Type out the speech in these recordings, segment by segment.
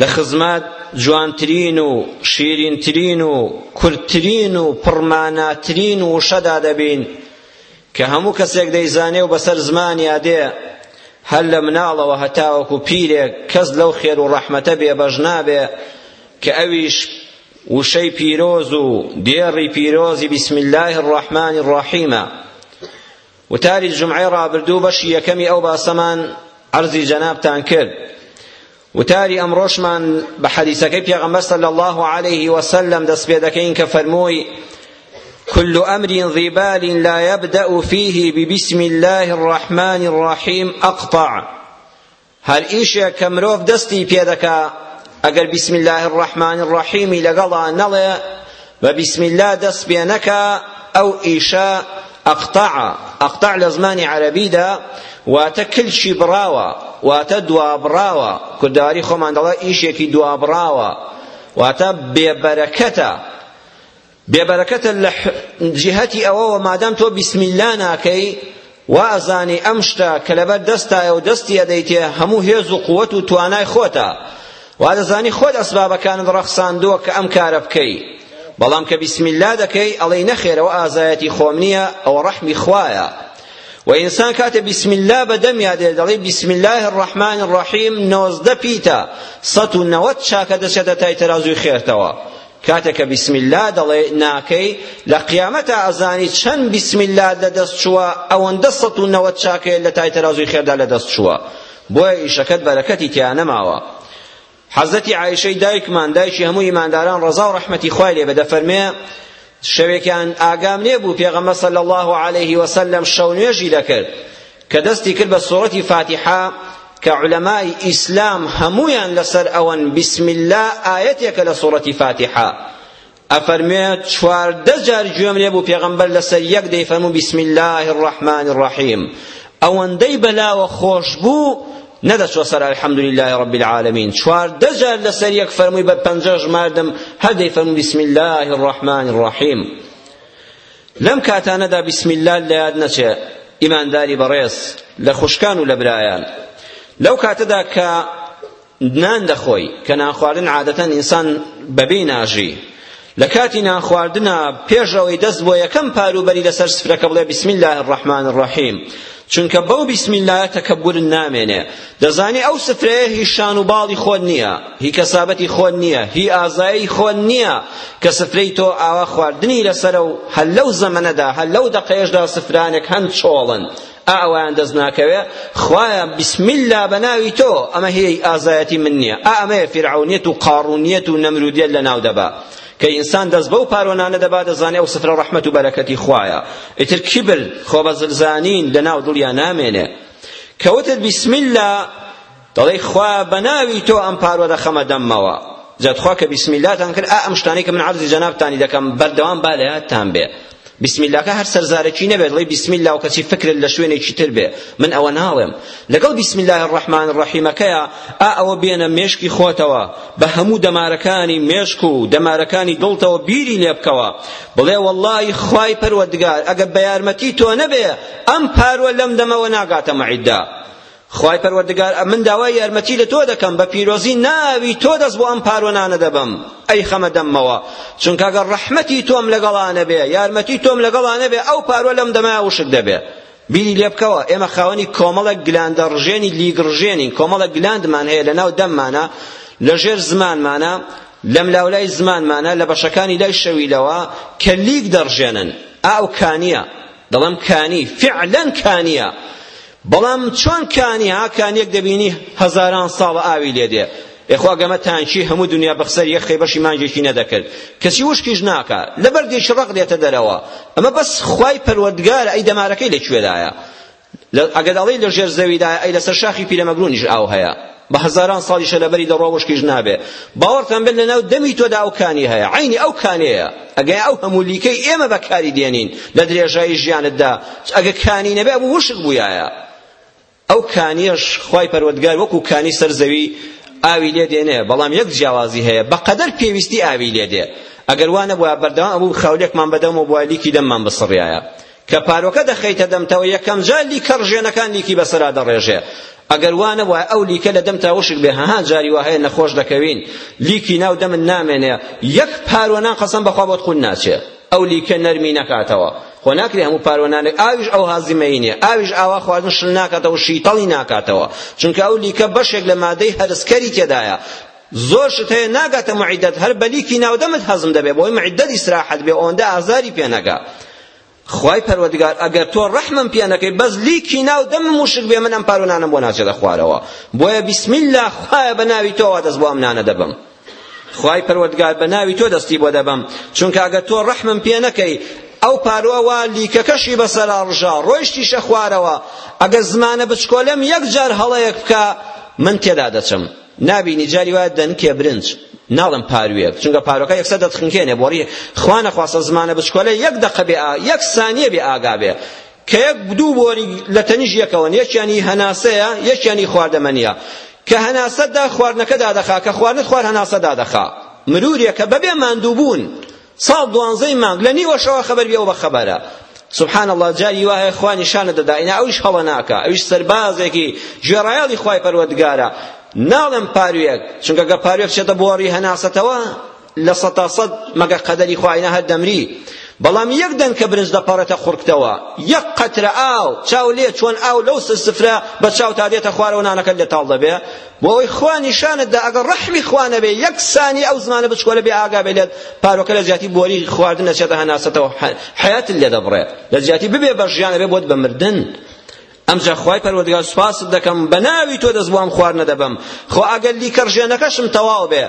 لە خزمەت جوانترین و شیرینترین و کورتترین و پڕماناترین وشەدا دەبین کە هەموو کەسێک دەیزانێ و بەسەر زمانیا دێ هەر لە مناڵەوە هەتاوەکو پیرێک کەس لەو خێر و ڕەحمەتە بێبەش نابێ کە ئەویش وشەی پیرۆز و دێڕی پیرۆزی بسم الله الرحمن الرحیمە وتاری جومعەی ڕابردوو بەشی یەکەمی ئەو باسەمان عەرزی جەنابتان کرد وتاری ئەمڕۆشمان بە حەدیسەکەی پێغەمبەر صلی الله علیه وسلم دەست پێ دەکەین کە فەرمووی كل أمر ذي بال لا يبدأ فيه ببسم الله الرحمن الرحيم أقطع هەر ئیشێک کە مرۆڤ دەستی پێ دەکا ئەگەر بسم اللە الرحمن الرحیمی لەگەڵا نەڵێ بە بسم اللە دەست پێ نەکا ئەو ئیشە ئەقتع ئەقتع لە زمانی عەرەبیدا واتە کلچی بڕاوە واتە دوابڕاوە کوردەواری خۆمان دەڵێ ئیشێکی دوابڕاوە واتە بێبەرەکەتە بێ بەرەکەتە لە جیهەتی ئەوەوە مادام تۆ بیسمیلا ناکەی وا ئەزانی ئەم شتە کە لەبەر دەستایە و دەستی ئەدەیتێ هەموو هێز و قووەت و توانای خۆتە وا دەزانی خۆت ئەسبابەکانت ڕەخساندووە کە ئەم کارە بکەی بەڵام کە بیسمیلا دەکەی ئەڵێی نەخێرەوە ئازایەتی خۆم نییە ئەوە ڕەحمی خوایە و ئینسان کاتێ بسم الله بەدەم یادێ دەڵێ بسم الله الرحمن الرحیم نۆزدە پیتە سەد و نەوەد چاکە دەچێتە تای تەرازوی خێرتەوە کاتێ کە بسم اللە دەڵێی ناکەی لە قیامەتا ئەزانی چەند بسم اللەت لە دەست چووە ئەوەندە سەد و نەوەد چاکەیەت لە تای تەرازووی خێردا لە دەست چووە بۆیە ئیشەکەت بەرەکەتی تیا نەماوە حەزەتی عایشەی دایکمان دایکی هەموو ئیمانداران ڕەزا و ڕەحمەتی خوای لێ بێ دەفەرمێ شەوێکیان ئاگام لێ بوو پێغەمبەر صلی الله علیه وسلم شەو نوێژی دەکرد کە دەستی کرد بە سورەتی فاتیحە کە علەمای ئیسلام هەموویان لەسەر ئەوەن بسم اللە ئایەتێکە لە سورەتی فاتیحە ئەفەرمێت چواردە جار گوێم لێ بوو پێغەمبەر لەسەر یەک دەیفەرموو بسم الله الرحمن الرحیم ئەوەندەی بەلاوە خۆش بوو نەدەچوە سەر الحمد لله رب العالمین چواردە جار لەسەر یەک فەرمووی بە پەنجە ژماردم هەر دەیفەرموو بسم الله الرحمن الرحیم لەم کاتانەدا بسم اللە لەیاد نەچێ ئیمانداری بەڕێز لە خوشکان و لە برایان لەو کاتەدا کە نان دەخۆی کە نانخواردن عادەتەن ئینسان بەبێ ناژی لە کاتی نانخواردنا پێش ئەوەی دەست بۆ یەکەم پاروبەری لەسەر سفرەکە بڵێ بسم الله الرحمن الرحیم چونکە بەو بیسم اللەیە تەکەبورت نامێنێ دەزانی ئەو سفرەیە هی شان و باڵی خۆت نییە هی کەسابەتی خۆت نییە هی ئازایی خۆت نییە کە سفرەی تۆ ئاوا خواردنی لەسەرە و هەر لەو زەمەنەدا هەر لەو دەقەیەشدا سفرانێک هەن چۆڵن ئا ئەویان دەست ناکەوێ خوایە بسم الله بە ناوی تۆ ئەمە هی ئازایەتی من نییە ئا ئەمەیە فیرعەونیەت و قاڕونیەت و نەمرودیەت لە ناو دەبا کە ئینسان دەست بەو پارۆنانە دەبا دەزانێ ئەو سترە ڕەحمەت و بەرەکەتی خوایە ئیتر کیبر خۆبەزلزانین لەناو دڵیا نامێنێ کەوتت بسم الله دەڵێ خوا بەناوی تۆ ئەم پارۆ دەخەمە دەممەوە جاتخوا کە بسم اللهتان کرد ئا ئەم شتانەی کە من عەرزی جەنابتانی دەکەم بەردەوام با لە یادتان بێ بسم اللە کە هەر سەرزارەکی نەبێت ڵێ بسم اللە و کەچی فکرت لە شوێنێکی تر بێ من ئەوە ناڵێم لەگەڵ بسم اللە الرحمن الرحیمەکەیە ئا ئەوە بێنە مێشکی خۆتەوە بە هەموو دەمارەکانی مێشک و دەمارەکانی دڵتەوە بیری لێ بکەوە بڵێ وەڵڵاهی خوای پەروەردگار ئەگەر بە یارمەتی تۆ نەبێ ئەم پاروە لەم دەمەوە ناگاتە مەعیددا خوای پەروەردگار ئەمن داوای یارمەتی لە تۆ دەکەم بە پیرۆزی ناوی تۆ دەست بۆ ئەم پارۆنانە دەبەم ئەی خەمە دەممەوە چونکە گەر ڕەحمەتی تۆم لەگەڵا نەبێ یارمەتی تۆم لەگەڵا نەبێ ئەو پارۆ لەم دەمە وشک دەبێ بیری لێ بکەوە ئێمە خاوەنی کۆمەڵە گلاندە ڕژێنی لیگڕژێنین کۆمەڵە گلاندمان هەیە لەناو دەممانە لە ژێر زمانمانە لەم لاولای زمانمانە لە بەشەکانی لای شەویلەوە کە لیک دەڕژێنن ئاو کانیە دەڵم کانی فعلەن کانیە بەڵام چۆن کانی ها کانیەک دەبینی هەزاران ساڵە ئاوی لێ دێ یخوا گەمە تانکی هەموو دنیا بەخسەر یەخەی بەشی مانجێکی نەدەکرد کەچی وشکیش ناکا لە بەردێکی ڕق دێتە دەرەوە ئەمە بەس خوای پەروەردگارە ئەی دەمارەکەی لە کوێدایە ئەگەر ئەڵێی لە ژێر زەویدایە ئەی لەسەر شاخی پیرەمەگرونیش ئاو هەیە بە هەزاران ساڵی شەلەبەری دەڕوا وشکیش نابێ باوەڕتان بێت لەناو دەمی تۆدا ئەو کانی هەیە عینی ئەو کانەیە ئەگەر ئەو هەموو لیکەی ئێمە بەکاری دێنین لە درێژایی ژیانتدا ئەگە کانی نەبێ ئەبوو وشک بوویایە ئەو کانیەش خوای پەروەردگار وەکو کانی سەر زەوی ئاوی لێ دێنێ بەڵام یەک جیاوازی هەیە بەقەدەر پێویستی ئاوی لێ دێ ئەگەر وا نەبووە بەردەوام ئەبوو خاولێکمان بەدەمەوە بووە لیکی دەممان بسڕیایە کە پارۆکە دەخەیتە دەمتەوە یەکەم جار لیکە ڕژێنەکان لیکی بەسەرا دەڕێژێ ئەگەر وا نەبوایە ئەو لیکە لە دەمتا وشک بێ هەها جاری وا هەیە نەخۆش دەکەوین لیکی ناو دەمت نامێنێ یەک پارۆنان قەسەم بەخوا بۆت قون ناچێ ئەو لیکە نەرمی نەکاتەوە خۆ ناکرێ هەموو پارۆنانێک ئاویش ئەو هازیمەی نیە ئاویش ئاوا خواردن شل ناکاتەوە شیتەڵی ناکاتەوە چونکە ئەو لیکە بەشێک لە مادەی هەرسکەری تێدایە زۆر شت هەیە ناگاتە معدەت هەر بە لیکی ناودەمت هەزم دەبێ بۆی معدەت ئیسراحەت بێ ئەوەندە ئازاری پێ نەگا خوای پەروەردگار ئەگەر تۆ ڕەحمم پێ نەکەی بەس لیکی ناو دەمم وشک بێ من ئەم پارونانم بۆ ناچێتە خوارەوە بۆیە بسم الله خوایە بە ناوی تۆوە دەست بۆ ئەم نانە دەبم خوای پەروەردگار بە ناوی تۆ دەستی بۆ دەبم چونکە ئەگەر تۆ ڕەحمم پێ نەکەی ئەو پارۆوە لیکەکەشی بەسەرا ڕژا ڕۆیشتیشە خوارەوە ئەگەر زمانە بچکۆلەم یەک جار هەڵەیەک بکە من تێدا دەچم نابینی جاری وایە دەنکێ برنج ناڵم پارویەک چونکە پارۆکە یەکسەر دەتخنکێنێ بۆڕی خوا نەخواستە زمانە بچکۆلە یەک دەقە بێ یەک سانیە بێ ئاگا بێ کە یەک دوو بۆری لە تەنیش یەکەوەن یەکیانی هەناسەیە یەکیانی خواردەمەنیە کە هەناسەتدا خواردنەکە دادەخا کە خواردنت خوار هەناسە دادەخا مرورێکە بەبێ ماندووبوون ساڵ دوانزەی مانگ لە نیوە شەوە خەبەر بێ ئەو بە خەبەرە سبحان الله جاری وا هەیە خوا نیشانە دەدا ئینا ئەویش هەڵە ناکا ئەویش سەربازێکی گوێڕایەڵی خوای پەروەردگارە ناڵێم پارویەک چونکە گە پارویەک چێتە بۆڕی هەناسەتەوە لە سەتا سەد مەگە قەدەری خواینا هەر دەمری بەڵام یەک دەن کە برنج دەپەڕێتە خورکتەوە یەک قەترە ئاو چاو لێ چۆن ئاو لەو سفرە بە چاو تا دێتە خوارەوە نانەکەت لێ تاڵ دەبێ بۆ ئەوەی خوا نیشانت دا ئەگەر ڕەحمی خوا نەبێ یەک سانی ئەو زمانە بچکۆلە بێ ئاگا بێ لێت پارۆکە لە جیاتی بۆری خواردن ئەچێتە هەناسەتەوە حەیاتت لێ دەبڕێ لە جیاتی ببێ بە ژیان ئەبێ بۆت بە مردن ئەمجا خوای پەروەردگار سوپاست دەکەم بە ناوی تۆ دەست بۆ ئەم خواردنە دەبەم خۆ ئەگەر لیکەڕژێنەکەشم تەواو بێ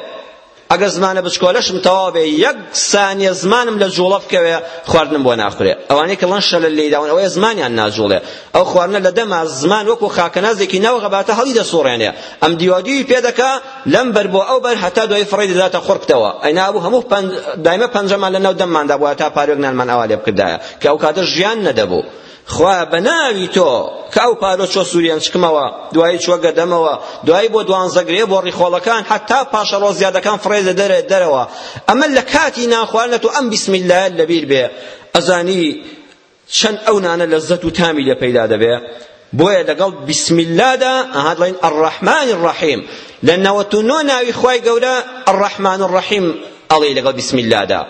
ئەگەر زمانە بچکۆلەشم تەواو بێ یەک سانیە زمانم لە جوڵە بکەوێ خواردنم بۆ ناخورێ ئەوانەی کە ڵەن شەلە لێی داون ئەوەیە زمانیان ناجوڵێ ئەو خواردنە لە دەما زمان وەکو خاکەنازێکی ناو غەباتە هەڵی دەسوڕێنێ ئەم دیوادیوی پێ دەکا لەم بەر بۆ ئەو بەر هەتا دوای فڕی دەداتە خورکتەوە ئەینا بوو هەموو دایمە پەنجەمان لە ناو دەمماندا بووە تا پارێک نانمان ئاوا لێ بکردایە کە ئەو کاتە ژیان نەدەبوو خوا بەناوی تۆ کە ئەو پارە چۆ سوریانچکمەوە دوایی چوە گەدەمەوە دوایی بۆ دوانزە گرێ بۆ ڕیخۆڵەکان حتا پاشەڕۆ زیادەکان فڕێدە دەرێ دەرەوە ئەمە لە کاتی نانخواردنە تۆ ئەم بسم اللە لەبیر بێ ئەزانی چەند ئەو نانە لەزەت و تامی لێ پەیدا دەبێ بۆیە لەگەڵ بسم اللە دا ئەها دڵین الرحمن الرحیم لە نەوەت و نۆ ناوی خوای گەورە الرحمن الرحیم ئەڵێ لەگەڵ بسم اللە دا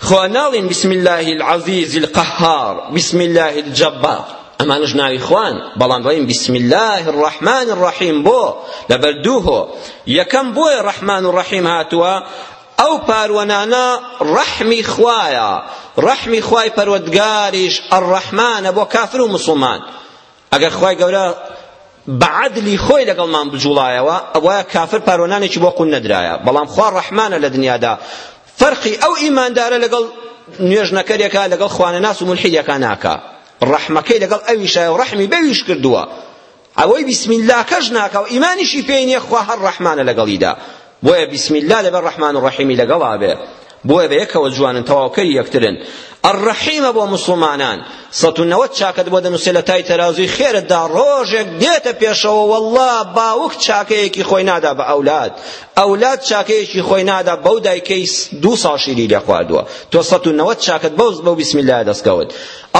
خوا ناڵێین بسم اللە العزیز القهار بسم اللە الجبار ئەمانش ناوی خوان بەڵام دەڵێن بسم الله الرحمن الرحیم بۆ لەبەر دوو هۆ یەکەم بۆیە ڕەحمان و ڕەحیم هاتووە ئەو پاروەنانە ڕەحمی خوایە ڕەحمی خوای پەروەردگاریش ئەڕەحمانە بۆ کافر و مسڵمان ئەگەر خوای گەورە بە عەدلی خۆی لەگەڵمان بجوڵایەوە ئەوە کافر پارۆنانێکی بۆ قون نەدرایە بەڵام خوا ڕەحمانە لە دنیادا فەرقی ئەو ئیماندارە لەگەڵ نوێژنەکەرێکە لەگەڵ خوانەناس و مولحیدەکە ناکا ڕەحمەکەی لەگەڵ ئەویشایە و ڕەحمی بەویش کردووە ئەوەی بسم اللەکەش ناکا و ئیمانیشی پێی نییە خوا هەر ڕەحمانە لەگەڵیدا بۆیە بسم اللە دەبێ ڕەحمان و ڕەحیمی لەگەڵا بێ بۆیە بە یەکەوە جوانن تەواوکەری یەکترن الرحیمە بۆ مسلمانان سەد و نەوەد چاکەت بۆ دەنووسێ لە تای تەرازووی خێرتدا ڕۆژێک دێتە پێشەوە واللە باوک چاکەیەکی خۆی نادا بە ئەولاد ئەولاد چاکەیەکی خۆی نادا بەو دایکەی دوو ساڵ شیری لێ خواردووە تۆ سەد و نەوەد چاکەت بەو بەو بسم اللە دەستکەوت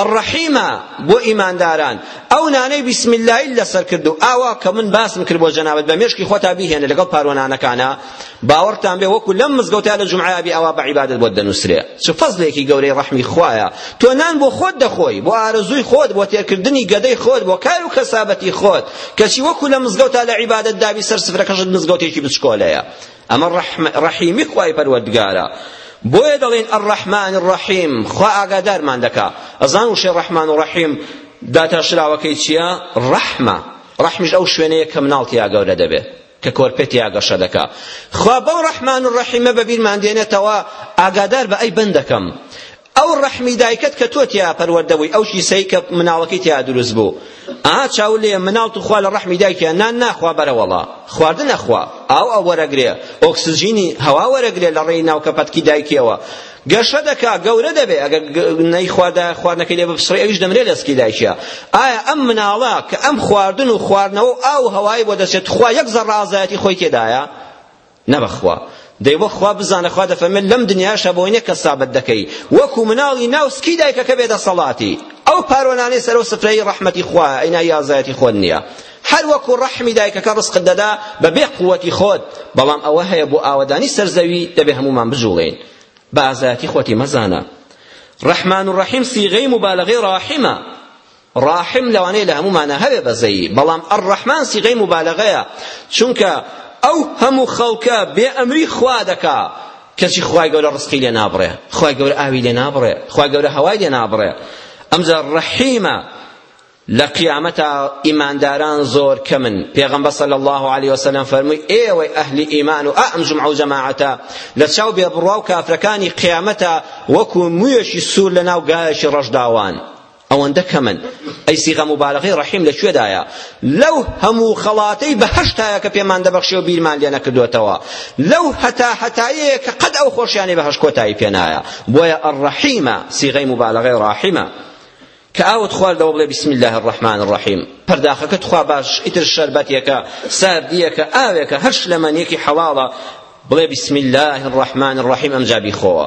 الرحیمە بۆ ئیمانداران ئەو نانەی بسم اللەیل لەسەر کرد و ئاوا کە من باسم کرد بۆ جەنابت بە مێشکی خۆتا بیهێنە لەگەڵ پاروە نانەکانە باوەڕتان بێ وەکو لەم مزگەوتا لە جومعەیا بی ئەوا بە عیبادەت بۆت دەنووسرێ چ فەزلێکی گەورەی ڕەحمی خوایە تۆ نان بۆ خۆت دەخۆی بۆ ئارەزووی خۆت بۆ تێرکردنی گەدەی خۆت بۆ کار و کەسابەتی خۆت کەچی وەکو لە مزگەوتا لە عیبادەت دابی سەر سفرەکەشت مزگەوتێکی بچکۆلەیە ئەمە ڕەحم ڕەحیمی خوای پەروەردگارە بۆیە دەڵێن الرحمن الرحیم خوا ئاگادارمان دەکا ئەزان وشەی ڕەحمان و ڕەحیم داتاشراوەکەی چییە ڕەحمە ڕەحمیش ئەو شوێنەیە کە مناڵ تیا گەورە دەبێت کە کۆرپێ تیا گەشە دەکا خوا بەو ڕەحمان و ڕەحیمە بەبیرمان دێنێتەوە ئاگادار بە ئەی بەندەکەم ئەو ڕەحمی دایکت کە تۆ تیا پەروەردە بووی ئەو کیسەی کە مناڵەکەی تیا دروست بوو ئا چاو لێ مناڵ تو خوا لە ڕەحمی دایکیان نان ناخوا بەرەوەڵا خواردن ئەخوا ئاو ئەو وەرەگرێ ئۆکسجینی هەوا وەرەگرێ لە ڕێی ناوکە پەتکی دایکیەوە گەشە دەکا گەورە دەبێ ئەگەر نەیخوادا خواردنەکەی لێ بپسڕی ئەویش دەمرێ لە سکی دایکیە ئایا ئەم مناڵە کە ئەم خواردن و خواردنەوە و ئاو هەوای بۆ دەچێت خوا یەک زەڕ ئازایەتی خۆی تێدایە نە بە خوا. دەی وەک خوا بزانە خوا دەفەرمێت لەم دنیاشە بۆی نیە کە سابت دەکەی وەکو مناڵی ناو سکی دایکەکە بێ دەسەڵاتی ئەو پارۆنانەی سەرە و سفرەی ڕەحمەتی خوا ئەینا یازایەتی خۆت نیە هەر وەکو ڕەحمی دایکەکە ڕزقت دەدا بە بێ قوەتی خۆت بەڵام ئەوە هەیە بۆ ئاوەدانی سەرزەوی دەبێ هەمومان بجوڵین بە ئازایەتی خۆتی مەزانە ڕەحمان و ڕەحیم سیغەی مبالغەی ڕاحمە ڕاحم لەوانەیە لە هەموو مانا هەبێ بەزەیی بەڵام ئەڕەحمان سیغەی موبالەغەیە چونکە ئەو هەموو خەڵکە بێ ئەمری خوا دەکا کەچی خوای گەورە ڕزقی لێ نابڕێ خوای گەورە ئاوی لێ نابڕێ خوای گەورە هەوای لێ نابڕێ ئەمجا ڕەحیمە لە قیامەتا ئیمانداران زۆر کەمن پێغەمبەر صلی الله علیه وسلم فەرمووی ئێوەی ئەهلی ئیمان و ئەم جمعە و جەماعەتە لە چاو بێبڕوا و کافرەکانی قیامەتا وەکو مویەکی سوور لە ناو گایەکی ڕەشداوان ئەوەندە کەمن ئەی سیغە موبالغەی ڕەحیم لە کوێدایە لەو هەموو خەڵاتەی بە هەشتایە کە پێمان دەبەخشێ و بیرمان لێ نەکردوێتەوە لەو هەتا هەتایەیە کە قەت ئەو خۆشیانەی بە هەشت کۆتایی پێنایە بۆیە ئەڕەحیمە سیغەی موبالغەی ڕاحیمە کە ئاوت خواردەوە بڵێ بسم الله الرحمن الرحیم پەرداخەکە تخوا باش ئیتر شەربەتێکە ساردیەکە ئاوێکە هەر شلەمەنیەکی حەڵاڵە بڵێ بسم الله الرحمن الرحیم ئەمجا بیخۆوە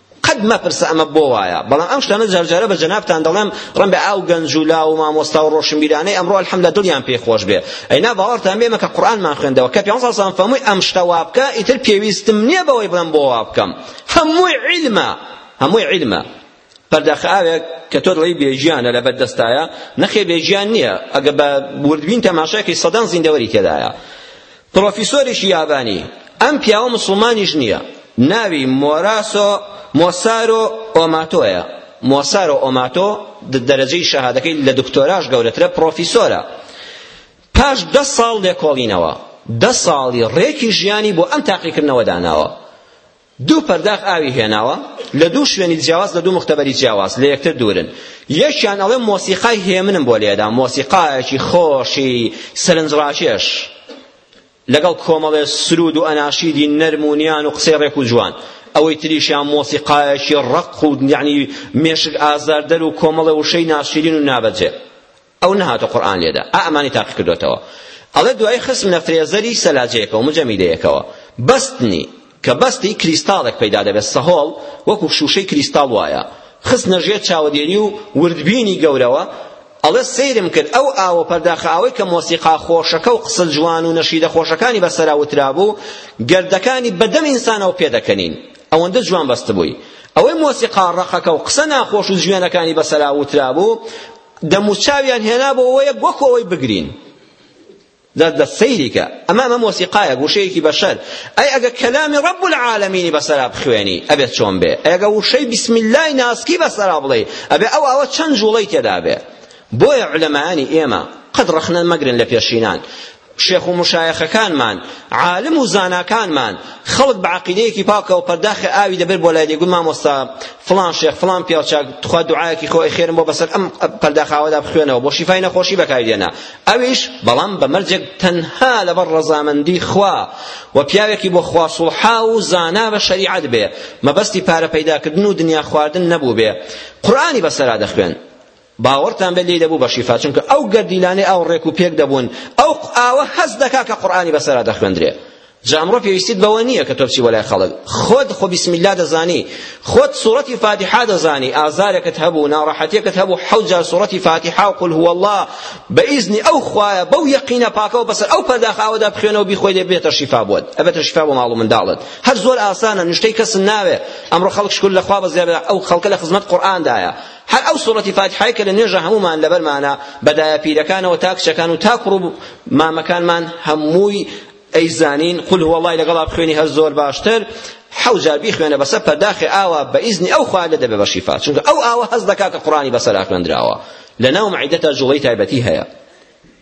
قەت مەپرسە ئەمە بۆ وایە بەڵام ئەم شتانە جارجارە بە جەنابتان دەڵێم ڕەنبە ئاو گەنج و لاو و مامۆستا و ڕۆشنبیرانەی ئەمڕۆ الحەمدلە دڵیان پێ خۆش بێ ئەینا باوەڕتان بێمە کە قورئانمان خوێندەوە کە پێ سەڵسان فەمووی ئەم شتە وا بکە ئیتر پێویستم نییە بەوەی بڵێم بۆ وا بکەم هەمووی عیلمە هەمووی عیلمە پەرداخە ئاوێک کە تۆ دڵی بێژیانە لە بەردەستایە نەخێ بێژیان نییە ئەگە بە وردبین تەماشاکەی سەدان زیندەوەری تێدایە پڕۆفیسۆرێکی یابانی، ئەم پیاوە موسڵمانیش نییە، ناوی مۆراسۆ مۆسارۆ ئۆماتۆیە، مۆسارۆ ئۆماتۆ دەرەجەی شەهادەکەی لە دکتۆراش گەورەترە، پڕۆفیسۆرە. پاش دە ساڵ لێکۆڵینەوە، دە ساڵی ڕێکی ژیانی بۆ ئەم تاقیکردنەوە داناوە. دوو پەرداخ ئاوی هێناوە لە دوو شوێنی جیاواز لە دوو مختبەری جیاواز لە یەکتر دوورن یەکیان ئەڵێ مۆسیقای هێمنم بۆ لێدا مۆسیقایەکی خۆشی سەرنجڕاکێش لەگەڵ کۆمەڵێ سرود و ئەناشیدی نەرم و نیان و قسەی ڕێک و جوان ئەوەی تریشیان مۆسیقایەکی ڕق و یعنی مێشک ئازاردەر و کۆمەڵە وشەی ناشیرین و نابەجێ ئەو نەهاتۆ قورئان لێدا ئا ئەمانی تاقی کردۆتەوە ئەڵێ دوای خستمنە فرێزەری سەلاجەیەکەوە مجەمیدەیەکەوە بەستنی کە بەستی کریستاڵێک پەیدا دەبێت سەهۆڵ وەکو شوشەی کریستاڵ وایە خستنە ژێر چاوەدێری و وردبینی گەورەوە ئەڵێ سەیرم کرد ئەو ئاوە پەرداخە ئاوەی کە مۆسیقا خۆشەکە و قسە جوان و نەشیدە خۆشەکانی بەسەرا وترابوو گردەکانی بەدەم ئینسانەوە پێدەکەنین ئەوەندە جوان بەستبووی ئەوەی مۆسیقا ڕەقەکە و قسە ناخۆش و جوێنەکانی بەسەرا وترابوو دەموچاویان هێنابۆ وەیەک وەکو ئەوەی بگرین دەست دەست سەیریکە ئەمە ئەمە مۆسیقایە گوشەیەکی بەشەر ئەی ئەگە کەلامی ڕەب العالمینی بەسەرا بخوێنی ئەبێت چۆن بێ ئەگە وشەی بسم الله ناسکی بەسەرا بڵێ ئەبێ ئەو ئەوە چەند جوڵەی تێدا بێ بۆیە علەمایانی ئێمە قەت ڕەخنە مەگرن لە پێشینان شێخ و مشایەخەکانمان، عالم و زاناکانمان، خەڵک بە عەقیدەیەکی پاکەوە پەرداخی ئاوی دەبرد بۆ لای دەیگوت مامۆستا فڵان شێخ فڵان پیاوچاک تخوا دوعایەکی خۆێ خێرم بۆ بەسەر ئەم پەرداخاوەدا بخوێنەوە بۆ شیفای نەخۆشی بەکاری دێنا ئەویش بەڵام بە مەرجێک تەنها لەبەر ڕەزامەندی خوا و پیاوێکی بۆ خوا سوڵحا و زانا بە شەریعەت بێ مەبەستی پارە پەیداکردن و دنیا خواردن نەبوو بێ قورئانی بەسەرا دەخوێن باوەڕتان بێت لێی دەبوو بە شیفا چونکە ئەو گەردیلانەی ئاو ڕێک و پێک دەبوون ئەو ئاوە هەست دەکا کە قورئانی بەسەرا دەخوێندرێ جا ئەمڕۆ پێویستیت بەوە نییە کە تۆ بچی بەلای خەڵک خۆت خۆ بسم الله دەزانی خۆت سوڕەتی فاتیحا دەزانی ئازارێکت هەبوو ناڕەحەتیەکت هەبوو حەوت جار سوڕەتی فاتیحا و قل هو الله بە ئیزنی ئەو خوایە بەو یەقینە پاکەوە بەسەر ئەو پەرداخە ئەوەدا بخوێنەوە بیخۆی دێ بێتە شیفا بۆت ئەبێتە شیفا بۆ ماڵ و منداڵت هەر زۆر ئاسانە نوشتەی کەس ناوێ ئەمڕۆ خەڵک شکر لەخوا بەزیاد ئەو خەڵکە لە خزمەت قورئاندایە هەر ئەو سورەتی فاتیحەیە کە لە نوێژە هەموومان لەبەرمانە بە دایە پیرەکانەوە تا کچەکان و تا کوڕ و مامەکانمان هەمووی ئەیزانین قل هو اللەی لەگەڵا بخوێنی هەر زۆر باشتر حەوت جار بیخوێنە بەسەر پەرداخی ئاوا بە ئیزنی ئەو خوارە دەبێ بە شیفا چونکە ئەو ئاوە هەست دەکا کە قورانی بەسەرا خوێندراوە لەناو مەعیدەتا جوڵەی تایبەتی هەیە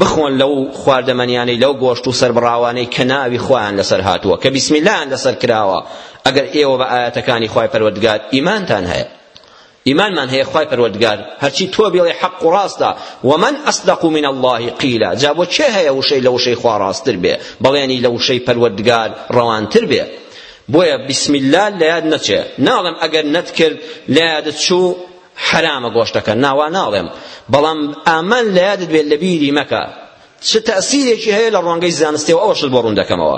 بخۆن لەو خواردەمەنیانەی لەو گۆشت و سەربڕاوانەی کە ناوی خوایان لەسەر هاتووە کە بسم اللە یان لەسەر کراوە ئەگەر ئێوە بە ئایەتەکانی خوای پەروەردگار ئیمانتان هەیە ئیمانمان هەیە خوای پەروەردگار هەرچی تۆ بێڵێ حەق و ڕاستە ومن ئەصدق من الله قیلا جا بۆ چێ هەیە وشەی لە وشەی خوا ڕاستتر بێ بەڵێنی لە وشەی پەروەردگار ڕەوانتر بێ بۆیە بسم الله لە یاد نەچێ ناڵم ئەگەر نەتکرد لە یادت چوو حەرامە گۆشتەکە نا وا ناڵێم بەڵام ئامان لە یادت بێت لە بیری مەکە چ تەسیرێکی هەیە لە ڕوانگەی زانستی و ئەوەشت بۆ ڕوون دەکەمەوە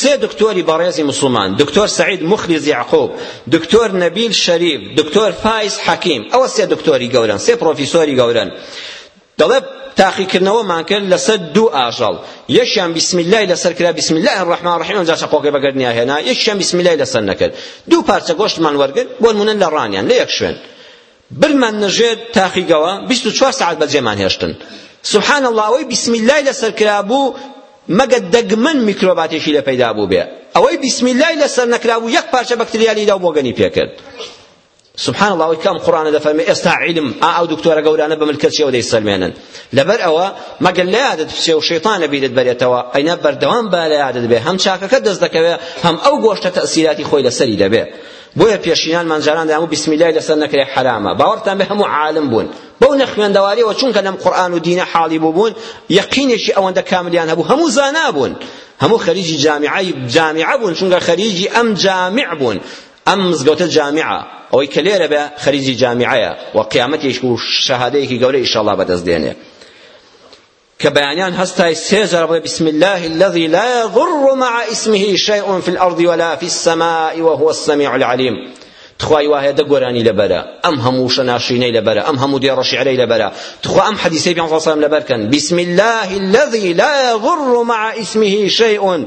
سێ دکتۆری بەڕێزی مسلمان دکتۆر سعید مخلص یعقوب دکتۆر نەبیل شەریف دکتۆر فایز حەکیم ئەوە سێ دکتۆری گەورەن سێ پرۆفیسۆری گەورەن دەڵێ تاقیکردنەوەمان کرد لەسەر دوو ئاژەڵ یەکیان بسم اللەی لەسەر کرا بسم اللە الرحمن الرحیم ئەمجا چەقۆکەی بەگەر نیاهێنا یەکیان بسم اللەی لەسەر نەکرد دوو پارچە گۆشتمان وەرگرت بۆ نمونە لە ڕانیان لە یەک شوێن برمان نەژێر تاقیگەوە 24 ساعت بەجێمان هێشتن سبحان الله ئەوەی بسم اللەی لەسەر کرا بوو مەگە دەگمەن میکرۆباتێکی لە پەیدا بوو بێ ئەوەی بسم اللەی لەسەر نەکرا بوو یەک پارچە بەکتریالی دا و بۆگەنی پێکرد سبحان اللە ئەوەی کە ئەم قورئانە دەفەرمێ ئێستا عیلم ئا ئەو دکتۆرە گەورانە بە ملکەچیەوە دەیسەلمێنن لەبەر ئەوە مەگەر لە یادت بچێ و شەیطان لە بیرت بەرێتەوە ئەینا بەردەوام با لە یادت بێ هەم چاکەکە دەست دەکەوێ هەم ئەو گۆشتە تەسیراتی خۆی لەسەری دەبێ بۆیە پێشینانمان جاران دەیان و بسم اللە لەسەر نەکرێ حەرامە باوەڕتان بێ هەموو عالم بوون بەو نەخوێندەواریەوە چونکە لەم قورئان و دینە حاڵی بووبوون یەقینێکی ئەوەندە کاملیان هەبوو هەموو زانا بوون هەموو خەریجی جامیعەی جامیعە بوون چونکە خەریجی ئەم جامیع بوون ئەم مزگەوتە جامیعە ئەوەی کە لێرە بێ خەریجی جامیعەیە و قیامەتێک و شەهادەیەکی گەورە ئیشەڵڵا بەدەست دێنێ کە بەیانیان هەستای سێ جار بڵێ بسم الله الذي لا يضر مع اسمه شيء في الأرض ولا في السماء وهو السميع العليم تخوای وایە دە گۆرانی لەبەرە ئەم هەموو شەناشینەی لەبەرە ئەم هەموو دێڕە شعرەی لەبەرە تخوا ئەم حەدیسەی پێ سەلام لەبەرکەن بسم الله الذي لا يضر مع اسمه شيء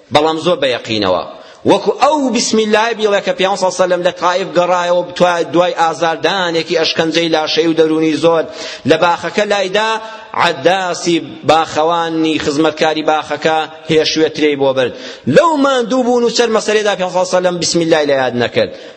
بەڵام زۆر بە یەقینەوە وەکو ئەو بسم اللە بیڵێ کە پێغەمبەر صلی اللە علیه و سلم لە طائف گەڕایەوە دوای ئازاردانێکی ئەشکەنجەی لاشەی و دەروونی زۆر لە باخەکە لایدا عەداسی باخەوانی خزمەتکاری باخەکە هێشوێ ترێی بۆ برد لەو ماندوو بوون و چەرمەسەرێدا پێغەمبەر صلی اللە علیه و سلم بسم اللە لە یاد نەکرد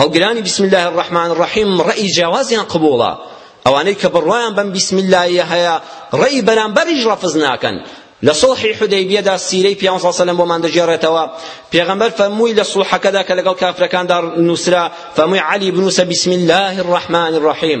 هەڵگرانی بسم اللە الرحمن الرحیم ڕەئی جیاوازیان قبوڵە ئەوانەی کە بڕوایان بەم بسم اللەیە هەیە ڕەئی بەرامبەریش ڕەفز ناکەن لە سڵحی حودەیبیەدا سیرەی پیان صلی سلم بۆمان دەگێڕێتەوە پێغەمبەر فەرمووی لە سڵحەکەدا کە لەگەڵ کافرەکاندا نووسرا فەرمووی عەلی بنووسە بسم الله الرحمن الرحیم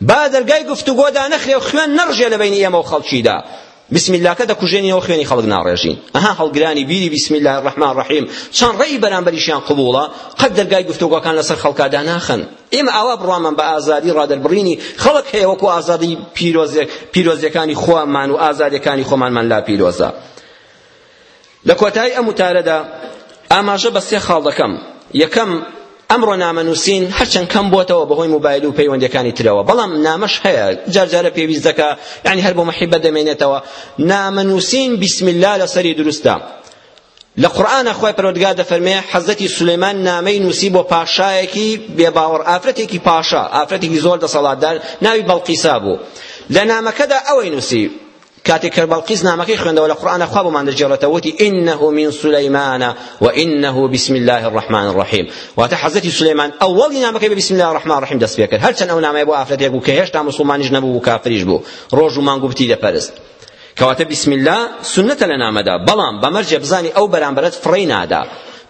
با دەرگای گفتوگۆ دانەخرێ و خوێن نەڕژێ لە بەینی ئێمە و خەڵکیدا بسم اللە کە دەکوژێنینەوە خوێنی خەڵک ناڕێژین ئەها هەڵگرانی بیری بسم اللە الرحمن الرحیم چەند ڕێی بەرامبەریشیان قبوڵە قەت دەرگای گفتوگۆکان لەسەر خەڵکا داناخەن ئێمە ئاوا بڕوامان بە ئازادی ڕادەربڕینی خەڵک هەیە وەکو ئازادی پیرۆزیەکانی خۆمان و ئازادیەکانی خۆمانمان لا پیرۆزە لە کۆتایی ئەم وتارەدا ئاماژە بە سێ خاڵ دەکەم، یەکەم، ئەمڕۆ نامەنووسین هەرچەند کەم بۆتەوە بەهۆی مۆبایل و پەیوەندیەکانی ترەوە، بەڵام نامەش هەیە جار جارە پێویست دەکا، یانی هەر بۆ محیبەت دەمێنێتەوە، نامەنووسین بیسم اللە لەسەری دروستە، لە قورئانا خوای پەروەردگار دەفەرمێ حەزرەتی سولەیمان نامەی نووسی بۆ پاشایەکی بێباوەڕ ئافرەتێکی پاشا ئافرەتێکی زۆر دەسەڵاتدار ناوی بەڵقیسا بوو لە نامەکەدا ئەوەی نووسی کاتێک کە بەڵقیس نامەکەی خوێندەوە لە قورئانە خوا بۆمان دەگێڕێتەوە وتی ئینه من سلیمان و ئینه بسم الله الرحمن الرحیم واتە حەزەتی سلیمان ئەوەڵی نامەکەی بە بسم الله الرحمن الرحیم دەست پێ کرد هەرچەند ئەو نامەیە بۆ ئافرەتێک بوو کە هێشتا موسڵمانیش نەبوو و کافریش بوو ڕۆژ و مانگ و بتی دەپەرست کەواتە بسم الله سنەتە لە نامەدا بەڵام بەمەرجێ بزانی ئەو بەرامبەرت فڕێی نادا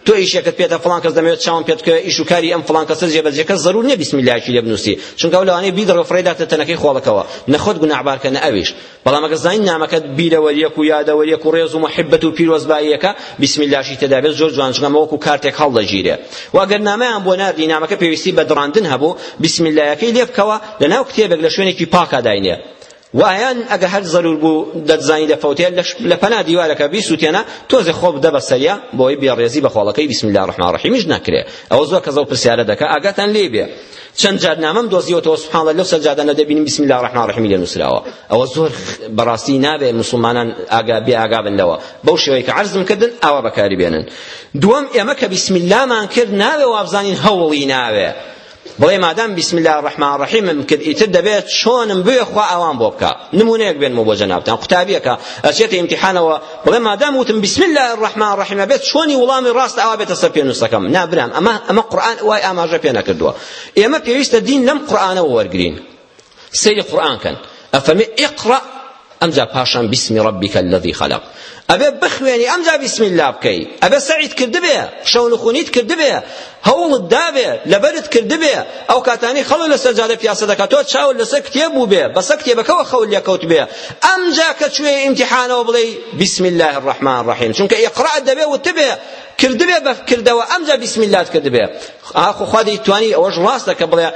تۆ ئیشێکت پێتە فڵان کەس دەمەوێت چاوم پێت بکەوێت ئیش و کاری ئەم فڵان کەسە جێبەجێ کە ضرور نییە بسم اللهکی لێ بنووسی چونکە ئەو لەوانەیە بیدڕێ و فڕێداتە تەنەکەی خۆڵەکەوە نەخۆت گوناحبار کە نە ئەویش بەڵام ئەگەر زانین نامەکەت بیرەوەریەک و یادەوەریەک و ڕێز و محبەت و پیرۆزباییەکە بسم اللهشی تێدا بێت زۆر جوان چونکە وەکو کارتێک هەڵدەگیرێ و ئەگەر نامەیان بۆ ناردی نامەکە پێویستی بە دڕاندن هەبوو بسم اللهەکەی لێ بکەوە لەناو کتێبێک لە شوێنێکی پاکا داینێ وایان ئەگە هەر زەرور بوو دەتزانی دەفەوتێ لە پەنا دیوارەکە بیسووتێنە تۆزێ خۆ بدە بە سەریا بۆی بێڕێزی بە خۆڵەکەی بسم الله الرحمن الرحیمیش ناکرێ ئەوە زۆر کەزەڵ پرسیارە دەکە ئاگاتان لێ بێ چەند جار نامەم دۆزیەوەتەوە سبحان الله لەو سەجادانە دەبینم بسم الله الرحمن الرحیم لێ نووسراوە ئەوە زۆر بەڕاستی نابێ مسلمانان ئاگا بێ ئاگا بن لەوە بەو شێوەی کە عەرزم کردن ئاوا بەکاری بێنن دووەم ئێمە کە بسم اللهمان کرد ناوێ وابزانین هەوڵی ناوێ بڵێ مادام بسم الله الرحمن الرحیمم کرد ئیتر دەبێت چۆنم بوێ خوا ئەوان بۆ بکە نمونەیەک بێنمە بۆ جەنابتان قوتابیەکە ئەچێتە ئیمتیحانەوە بڵێ مادام وتم بسم الله الرحمن الرحیم بێت چۆنی وڵامی ڕاست ئاوا بێتە سەر پێنووسەکەم نا برام ئەمە ئەمە قورئان وای ئاماژە پێ نەکردووە ئێمە پێویستە دین لەم قورئانەوە وەرگرین سەیری قورئان کەن ئەفەرمێ اقرا ئەمجا پاشان بسم ربک الذی خلق ئەبێ بخوێنی ئەمجا بسم الله بکەی ئەبێ سەعیت کردبێ شەونخونیت کردبێ هەوڵت دابێ لەبەرت کردبێ ئەو کاتانی خەڵک لەسەر جادە پیاسە دەکات تۆ چاول لەسەر کتێب بوو بێ بەسە کتێبەکەەوە خەول لێکەوت بێ ئەمجا کە چوێ ئیمتیحانەوە بڵێ بسم الله الرحمن الرحیم چونکە ئیقرا دەبێ وتبێ کردبێ بە کردەوە ئەمجا بسم الله کردبێ ئاخو خوا دەیتوانی ئەوەش ڕاستە کە بڵێ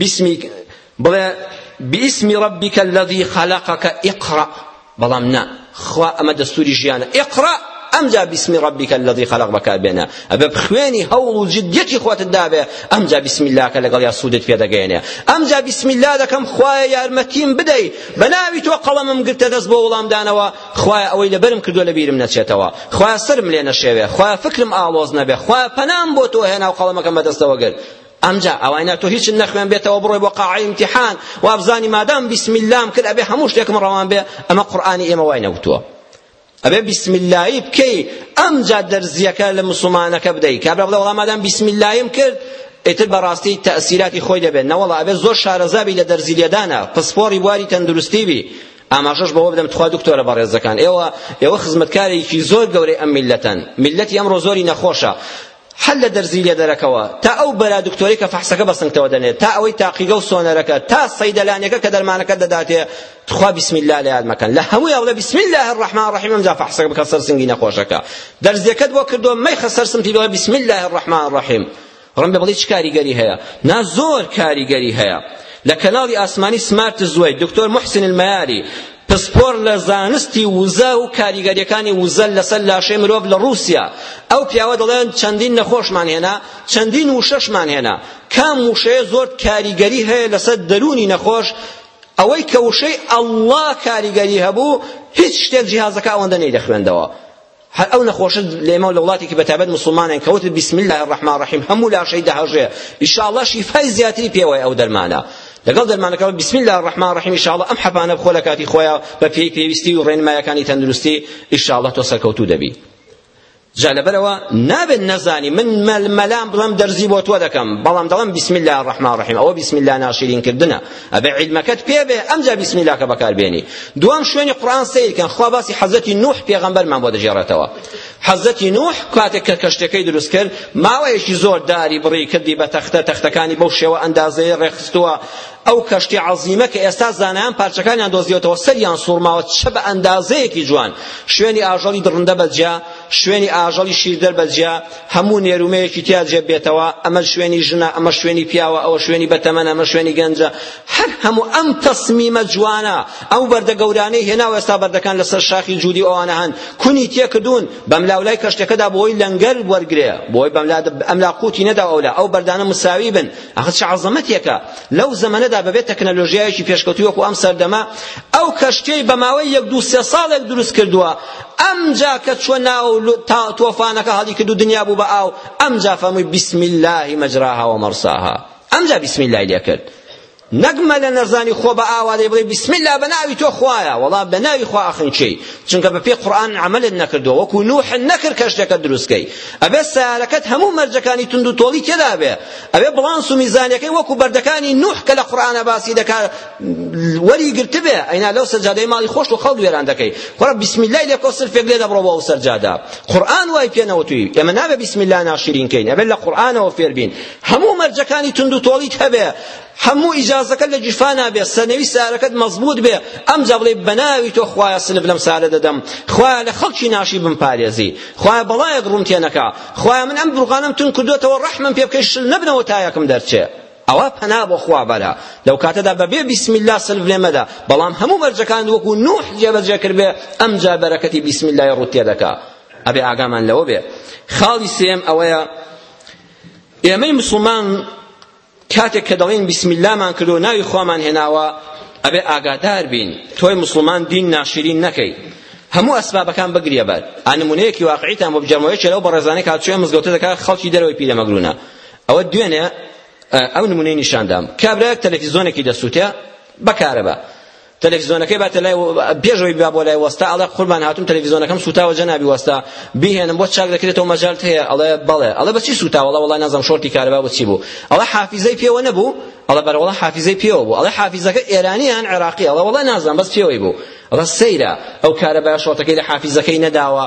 بسمی بڵێ باسم ربک الذی خلقک اقرا بەڵام نا خوا ئەمە دەستوری ژیانە اقرا ئەمجا بسم ربک الذی خلق بەکار بێنە ئەبێ بخوێنی هەوڵ و جدیەتی خۆتت دابێ ئەمجا بسم الله کە لەگەڵ یا سوودت پێ دەگەیەنێ ئەمجا بسم الله دەکەم خوایە یارمەتیم بدەی بە ناوی تۆ قەڵەمم گرتە دەست بۆ وڵامدانەوە خوایە ئەوەی لەبەرم کردووە لە بیرم نەچێتەوە خوایە سەرم لێ نەشێوێ خوایە فکرم ئاڵۆز نەبێ خوایە پەنام بۆ تۆ هێنا و قەڵەمەکەم بەدەستەوە گرت ئەمجا ئەوای نا تۆ هیچت نەخوێن بێتەوە بڕۆی بۆ قاعەی امتحان وابزانی مادام بسم اللام کرد ئەبێ هەموو شتێکم ڕەوان بێ ئەمە قورئانی ئێمە وای نەوتووە ئەبێ بسم اللهی بکەی ئەمجا دەرزیەکە لە مسلمانەکە بدەی کابرا بڵێ وەڵام مادام بسم اللهیم کرد ئیتر بەڕاستی تەسیراتی خۆی دەبێت نەوەڵا ئەبێ زۆر شارەزابی لە دەرزی لێدانە پسپۆڕی بواری تەندروستی بی ئاماژەش بەوە بدەم تخوا دکتۆرە بەڕێزەکان ئێوە ئێوە خزمەتکارێکی زۆر گەورەی ئەم میلەتەن میلەتی ئەمڕۆ زۆری نەخۆشە حەل لە دەرزی لێدەرەکەوە تا ئەو بەرا دکتۆرەی کە فەحسەکە بە سنگتەوە دەنێت تا ئەوەی تاقیگە و سۆنەرەکە تا سەیدەلانەکە کە دەرمانەکە دەداتێ تخوا بسم الله لە یاد مەکەن لە هەمووی ئەوڵە بسم الله الرحمن الرحیم ئەمجا فەحسەکە بکە سەر سنگی نەخۆشەکە دەرزیەکەت بۆ کردووە مەیخە سەر سمتی بەوە بسم الله الرحمن الرحیم ڕم بە بڵی چ کاریگەری هەیە نا زۆر کاریگەری هەیە لە کەناڵی ئاسمانی سمارت زوی دکتۆر محسن المەیاری پسپۆر لە زانستی وزە و کاریگەریەکانی وزە لەسەر لاشەی مرۆڤ لە ڕووسیا ئەو پیاوە دەڵێن چەندین نەخۆشمان هێنا چەندین وشەشمان هێنا کام وشەیە زۆر کاریگەری هەیە لەسەر دەروونی نەخۆش ئەوەی کە وشەی ئەڵڵا کاریگەری هەبوو هیچ شتێک جیهازەکە ئەوەندە نەیدەخوێندەوە هەر ئەو نەخۆشە لێمە و لە وڵاتێکی بەتابەت مسلمانێن کە وت بسم الله الرحمن الرحیم هەموو لاشەی دەهەژێ ئیشاڵڵا شیفای زیاتری پێوەیە ئەو دەرمانە لەگەڵ دەرمانەکە بسم الله الرحمن الرحیم ئیشاڵڵا ئەم حەپانە بخۆ لە کاتی خۆیان بە پێی پێویستی و ڕێنمایەکانی تەندروستی ئیشاڵڵا تۆ سەرکەوتوو دەبی جا لەبەرەوە نابێت نەزانی من مەلام بڵم دەرزی بۆ تۆ دەکەم بەڵام دەڵم بسم الله الرحمن الرحیم ئەوە بسم الله ناشرین کردنە ئەبێ عیلمەکەت پێ بێ ئەمجا بیسم اللە کە بەکار بێنی دووەم شوێنی قورئان سەیر کەن خوا باسی حەزرەتی نوح پێغەمبەرمان بۆ دەگێڕێتەوە حەزرەتی نوح کاتێک کە کەشتەکەی دروست کرد ماوەیەکی زۆر داری بڕی کردی بە تەختە تەختەکانی بەو شێوە ئەندازەیە ڕێخستووە ئەو کەشتی عەزیمە کە ئێستا زانایان پارچەکانیان دۆزیەوەتەوە سەریان سوڕماوە چە بە ئەندازەیەکی جوان شوێنی ئاژەڵی دڕندە بەجیا شوێنی ئاژەڵی شیردەر بەجیا هەموو نێرومێیەکی تیا جێ بێتەوە ئەمە شوێنی ژنە ئەمە شوێنی پیاوە ئەوە شوێنی بەتەمەنە ئەمە شوێنی گەنجە هەر هەموو ئەم تەسمیمە جوانە ئەو بەردە گەورانەی هێنا و ئێستا بەردەکان لەسەر شاخی جوودی ئەوانە هەن کونی تێکردوون بەملاولای کەشتەکەدا بۆی لەنگەر وەرگرێ بۆی بەملا ئەملا قوتی نەدا ئەولا ئەو بەردانە مساوی بن ئەخە چ عەزەمەتێکە لەو زەمەنەدا بەبێت تەکنەلۆژیایەکی پێشکەوتووەکو ئەم سەردەمە ئەو کەشتەی بە ماوەی یەک دوو سێ ساڵێک دروست کردووە ئەمجا کە چووە ناو تۆفانەکە هەڵیکرد و دنیا بوو بە ئاو ئەمجا فەرمووی بسم الله مجراها ومرساها ئەمجا بسم الله لێ کرد نەک مەلە نەزانی خۆ بە ئاوا دەی بڵێ بسم الله بە ناوی تۆ خوایە وەڵا بە ناوی خوا ئەخنچێی چونکە بە پێی قورئان عەمەلت نەکردووە وەکو نوح نەکرد کە شتێکە دروستکەی ئەبێ سارەکەت هەموو مەرجەکانی توند و تۆڵی تێدا بێ ئەبێ بڵانس و میزانەکەی وەکو بەردەکانی نوح کە لە قورئانە باسی دەکات وەری گرتبێ ئەینا لەو سەرجادەی ماڵی خۆش و خەڵک وێران دەکەی کوڕە بسم الله لێ کۆ سرفێک لێ دەبڕەوە ئەو سەرجادە قورئان وای پێ نەوتوی ئێمە نابێ بسم الله ناشرین کەین ئەبێ لە قورئانەوە فێر بین هەموو مەرجەکانی توند و تۆڵیت هەبێ هەموو ئیجازەکە لە جیفا نابێ سەرنەوی سارەکەت مەزبوط بێ ئەم جەبڵی بەناوی تۆ خوایە سلف لەم سارە دەدەم خوایە لە خەڵکی ناشی بم پارێزی خوایە بەڵایەک ڕوون تێنەکا خوایە من ئەم بڕغانم تون کردوتەوە ڕەحمم پێ بکەی شل نەبنەوە تایەکم دەرچێ ئەوا پەنا بۆ خوا بەرە لەو کاتەدا بەبێ بسم الله سلف لێ مەدە بەڵام هەموو مەرجەکان وەکو نوح جێبەجێ کردبێ ئەمجا بەرەکەتی بسم الله ڕوت تێ دەکا ئەبێ ئاگامان لەوە بێ خاڵی سێم ئەوەیە ئێمەی مسلمان کاتێک کە دەڵێن بسم الله مان کردو ناوی خوامان هێناوە ئەبێ ئاگادار بین تۆی مسلمان دین ناشرین نەکەی هەموو ئەسبابەکان بگریە بەر ئانمونەیەکی واقعیتان بۆ بجەمەوەیەکی لەو بەڕێزانەی کاتچوێن مزگەوتە دەکات خەڵکی دەرەوەی پیرەمەگرونە ئەوە دوێنێ ئەو نمونەی نیشان دام کابرایەک تەلەفیزۆنێکی دەسووتێ بە کارەبا تەلەفیزۆنەکەی باتە لای پێشەوەی بیا بۆ لای وەستا ئەڵێ قوربان هاتوم تەلەفیزۆنەکەم سوتاوە جەنابی وەستا بیهێنم بۆ چاک دەکرێتەوە مەجالت هەیە ئەڵێ بەڵێ ئەڵێ بەچی سوتاوە ئەڵێ وەڵای نازم شۆرتی کارەبا بۆ چی بوو ئەڵێ حافیزەی پێوە نەبوو ئەڵێ بەرە وەڵا حافیزەی پێوە بوو ئەڵێ حافیزەکە ئێرانی یان عێراقی ئەڵێ وەڵای نازم بەس پێوەی بوو ئەڵێ سەیرە ئەو کارەبا شۆرتەکەی لە حافیزەکەی نەداوە